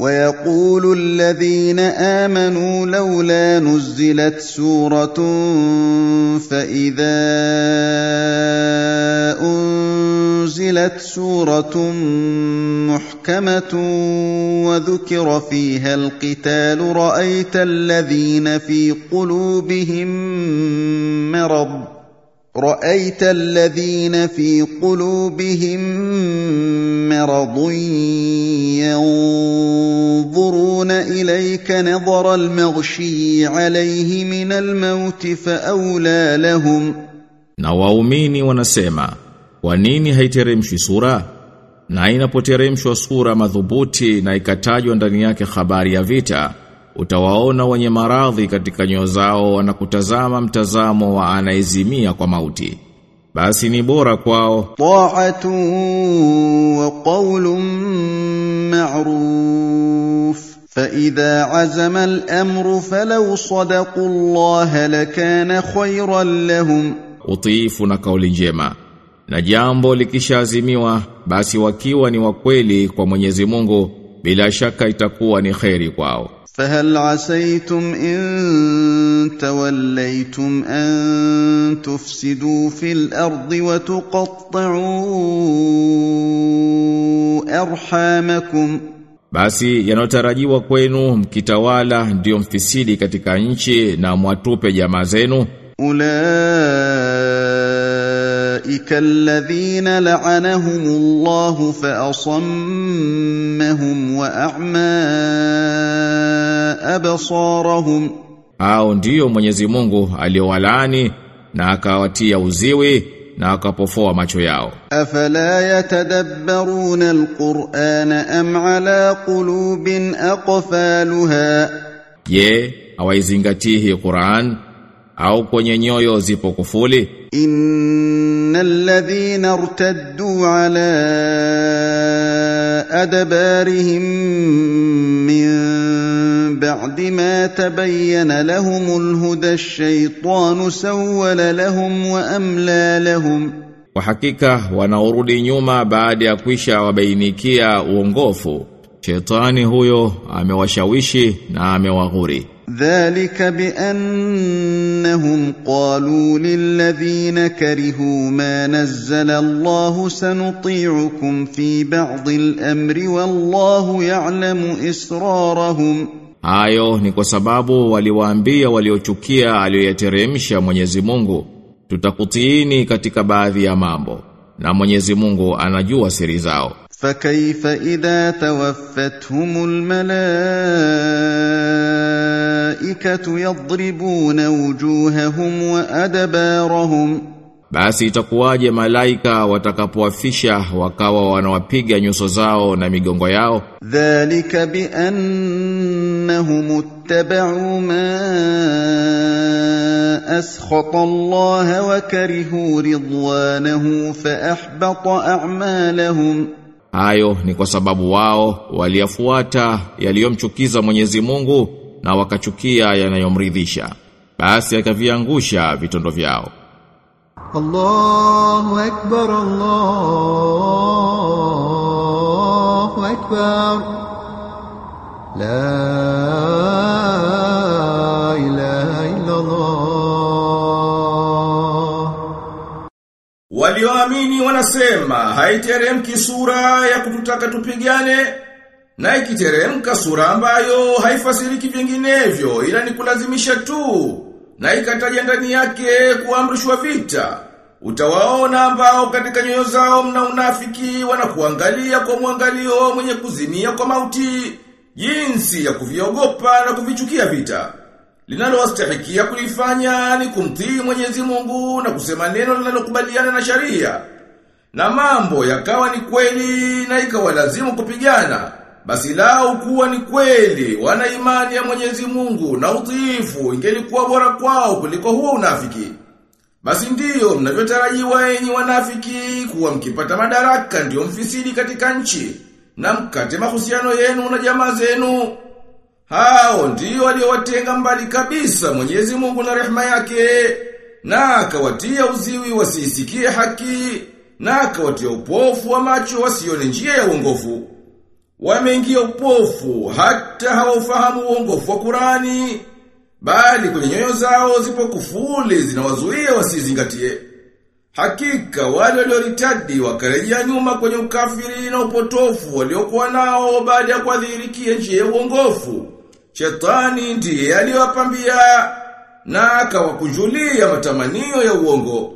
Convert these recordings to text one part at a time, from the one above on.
ويقول الذين آمنوا لولا نزلت سورة فإذا أنزلت سورة محكمة وذكر فيها القتال رأيت الذين في قلوبهم مرض رايت الذين في قلوبهم مرض ينظرون اليك نظر المغشي عليه من الموت فاولى لهم Na waumini wanasema, kwa nini haiteremshwi sura? Na inapoteremshwa sura madhubuti na ikatajwa ndani yake habari ya vita, utawaona wenye maradhi katika nyoyo zao wanakutazama mtazamo wa anaezimia kwa mauti. Basi ni bora kwao طاعه وقول معروف فاذا عزم الامر فلو صدقوا الله لكان خيرا لهم utiifu na kauli njema. Na jambo likishaazimiwa basi wakiwa ni wakweli kwa Mwenyezi Mungu bila shaka itakuwa ni kheri kwao. فهل عسيتم ان توليتم ان تفسدوا في الارض وتقطعوا ارحامكم Basi yanotarajiwa kwenu mkitawala ndiyo mfisidi katika nchi na mwatupe jamaa zenu اولئك الذين لعنهم الله فاصمهم واعمى ابصارهم hao ndiyo Mwenyezi Mungu aliowalaani na akawatia uziwi na akapofoa macho yao. افلا يتدبرون القران ام على قلوب اقفالها Je, hawaizingatii hii Qur'an au kwenye nyoyo zipo kufuli? Innal ladhina irtaddu ala adbarihim min ba'di ma tabayyana lahumul huda ash-shaytanu sawwala lahum wa amla lahum. Kwa hakika wanaorudi nyuma baada ya kwisha wabainikia uongofu shetani huyo amewashawishi na amewaghuri. ذلك بانهم قالوا للذين كرهوا ما نزل الله سنطيعكم في بعض الامر والله يعلم اسرارهم Hayo ni kwa sababu waliwaambia waliochukia aliyoyateremsha Mwenyezi Mungu, tutakutiini katika baadhi ya mambo, na Mwenyezi Mungu anajua siri zao. فكيف اذا توفتهم الملائكه يضربون وجوههم وادبارهم Basi itakuwaje malaika watakapowafisha wakawa wanawapiga nyuso zao na migongo yao? ذلك بانهم اتبعوا ما اسخط الله وكرهوا رضوانه فاحبط اعمالهم Hayo ni kwa sababu wao waliyafuata yaliyomchukiza Mwenyezi Mungu na wakachukia yanayomridhisha. Basi akaviangusha vitondo vyao. Allahu akbar Allahu akbar. La Walioamini wanasema haiteremki sura ya kututaka tupigane na ikiteremka sura ambayo haifasiriki vinginevyo ila ni kulazimisha tu na ikataja ndani yake kuamrishwa vita utawaona ambao katika nyoyo zao mna unafiki wanakuangalia kwa mwangalio mwenye kuzimia kwa mauti jinsi ya kuviogopa na kuvichukia vita linalowastahikia kulifanya ni kumtii Mwenyezi Mungu na kusema neno linalokubaliana na sharia. Na mambo yakawa ni kweli na ikawa lazimu kupigana. Basi lao kuwa ni kweli wana imani ya Mwenyezi Mungu na utiifu ingelikuwa bora kwao kuliko huo unafiki. Basi ndiyo mnavyotarajiwa enyi wanafiki kuwa mkipata madaraka ndiyo mfisidi katika nchi na mkate mahusiano yenu na jamaa zenu. Hao ndiyo waliowatenga mbali kabisa Mwenyezi Mungu na rehema yake na akawatia uziwi wasisikie haki na akawatia upofu wa macho wasione njia ya uongofu. Wameingia upofu hata hawafahamu uongofu wa Qurani bali kwenye nyoyo zao zipo kufuli zinawazuia wasizingatie. Hakika wale walioritadi wakarejea nyuma kwenye ukafiri na upotofu waliokuwa nao baada ya kuadhirikia njia ya uongofu. Shetani ndiye aliwapambia na akawakujulia matamanio ya uongo.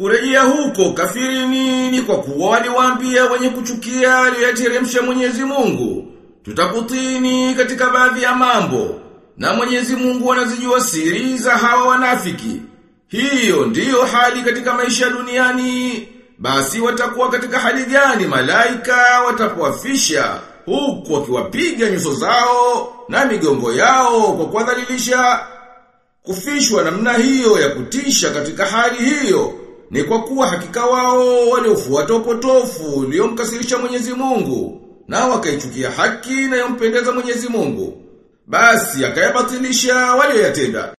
Kurejea huko kafiri ni kwa kuwa waliwaambia wenye kuchukia aliyoyateremsha Mwenyezi Mungu. Tutakutini katika baadhi ya mambo na Mwenyezi Mungu anazijua siri za hawa wanafiki. Hiyo ndiyo hali katika maisha duniani. Basi watakuwa katika hali gani malaika watapowafisha huku wakiwapiga nyuso zao na migongo yao kwa kuwadhalilisha. Kufishwa namna hiyo ya kutisha katika hali hiyo ni kwa kuwa hakika wao waliofuata upotofu uliomkasirisha Mwenyezi Mungu na wakaichukia haki na yompendeza Mwenyezi Mungu. Basi akayabatilisha walioyatenda.